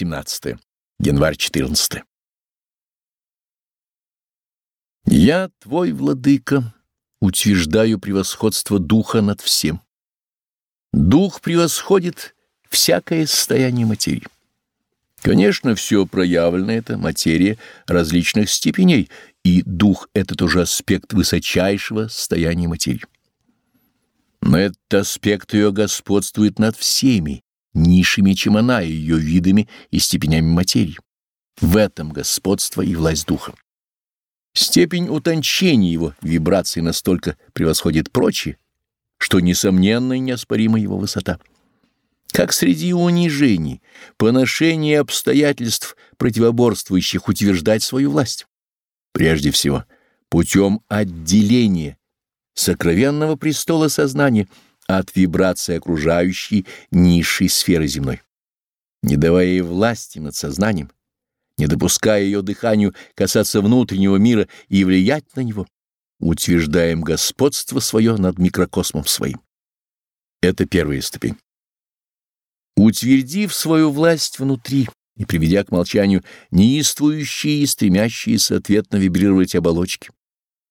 17. Январь 14. Я, твой владыка, утверждаю превосходство духа над всем. Дух превосходит всякое состояние материи. Конечно, все проявлено — это материя различных степеней, и дух — это тоже аспект высочайшего состояния материи. Но этот аспект ее господствует над всеми, низшими, чем она, ее видами и степенями материи. В этом господство и власть духа. Степень утончения его вибраций настолько превосходит прочие, что несомненно и неоспорима его высота. Как среди унижений, поношений обстоятельств противоборствующих утверждать свою власть? Прежде всего, путем отделения сокровенного престола сознания от вибрации окружающей низшей сферы земной. Не давая ей власти над сознанием, не допуская ее дыханию касаться внутреннего мира и влиять на него, утверждаем господство свое над микрокосмом своим. Это первая ступень. Утвердив свою власть внутри и приведя к молчанию неистующие и стремящиеся ответно вибрировать оболочки,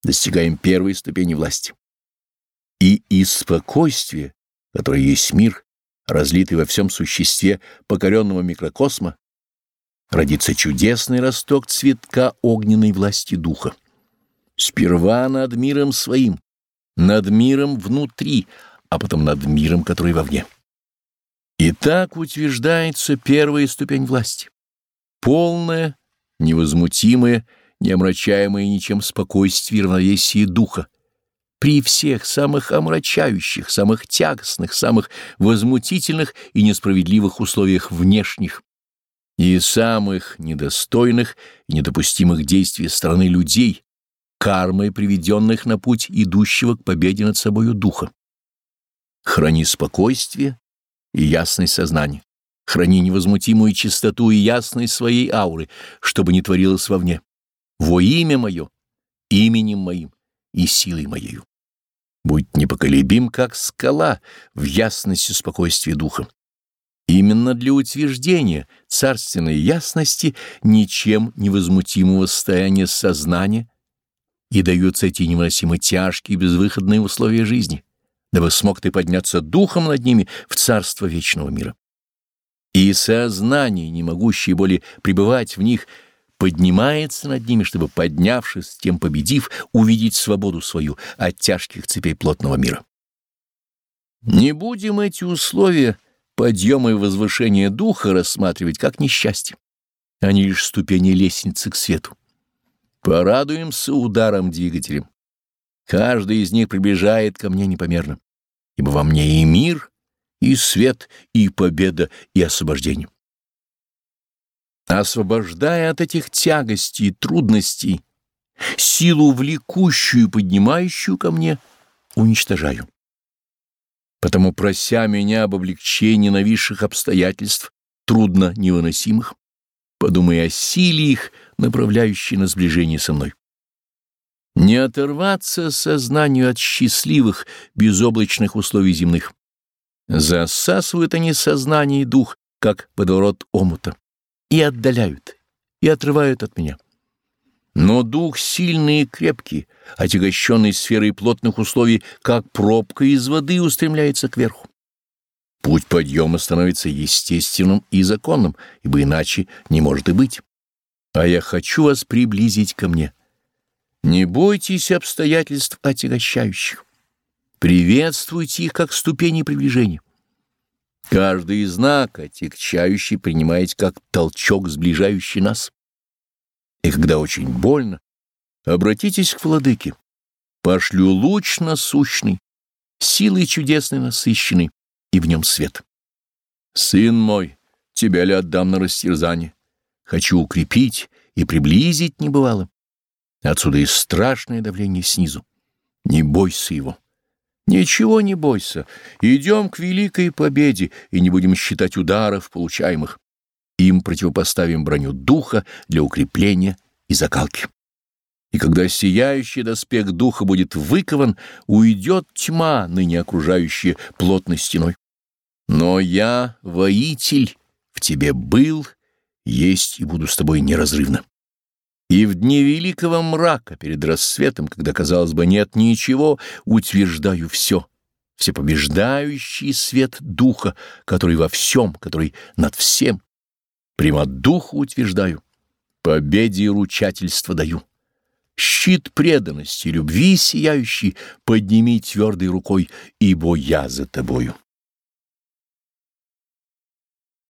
достигаем первой ступени власти. И из спокойствия, которое есть мир, разлитый во всем существе покоренного микрокосма, родится чудесный росток цветка огненной власти духа. Сперва над миром своим, над миром внутри, а потом над миром, который вовне. И так утверждается первая ступень власти. Полная, невозмутимая, неомрачаемая ничем спокойствие и равновесие духа, при всех самых омрачающих, самых тягостных, самых возмутительных и несправедливых условиях внешних и самых недостойных и недопустимых действий страны людей, кармой приведенных на путь идущего к победе над собою духа. Храни спокойствие и ясность сознания. Храни невозмутимую чистоту и ясность своей ауры, чтобы не творилось вовне. Во имя мое, именем моим и силой моею. Будь непоколебим, как скала, в ясности спокойствия духа. Именно для утверждения царственной ясности ничем невозмутимого состояния сознания и даются эти невыносимо тяжкие безвыходные условия жизни, дабы смог ты подняться духом над ними в царство вечного мира. И сознание, не могущее более пребывать в них, — поднимается над ними, чтобы, поднявшись, тем победив, увидеть свободу свою от тяжких цепей плотного мира. Не будем эти условия подъема и возвышения духа рассматривать как несчастье. Они лишь ступени лестницы к свету. Порадуемся ударом двигателем. Каждый из них приближает ко мне непомерно, ибо во мне и мир, и свет, и победа, и освобождение освобождая от этих тягостей и трудностей, силу влекущую и поднимающую ко мне, уничтожаю. Потому, прося меня об облегчении нависших обстоятельств, трудно невыносимых, подумай о силе их, направляющей на сближение со мной. Не оторваться сознанию от счастливых, безоблачных условий земных. Засасывают они сознание и дух, как водоворот омута и отдаляют, и отрывают от меня. Но дух сильный и крепкий, отягощенный сферой плотных условий, как пробка из воды устремляется кверху. Путь подъема становится естественным и законным, ибо иначе не может и быть. А я хочу вас приблизить ко мне. Не бойтесь обстоятельств отягощающих. Приветствуйте их как ступени приближения. Каждый знак, отягчающий, принимаете как толчок, сближающий нас. И когда очень больно, обратитесь к владыке. Пошлю луч насущный, силой чудесной насыщенный, и в нем свет. Сын мой, тебя ли отдам на растерзание? Хочу укрепить и приблизить небывало. Отсюда и страшное давление снизу. Не бойся его. Ничего не бойся, идем к великой победе и не будем считать ударов, получаемых. Им противопоставим броню духа для укрепления и закалки. И когда сияющий доспех духа будет выкован, уйдет тьма, ныне окружающая плотной стеной. Но я, воитель, в тебе был есть и буду с тобой неразрывно. И в дни великого мрака, перед рассветом, когда, казалось бы, нет ничего, утверждаю все, всепобеждающий свет Духа, который во всем, который над всем. Прямо Духа утверждаю, победе и ручательство даю. Щит преданности, любви сияющий подними твердой рукой, ибо я за тобою.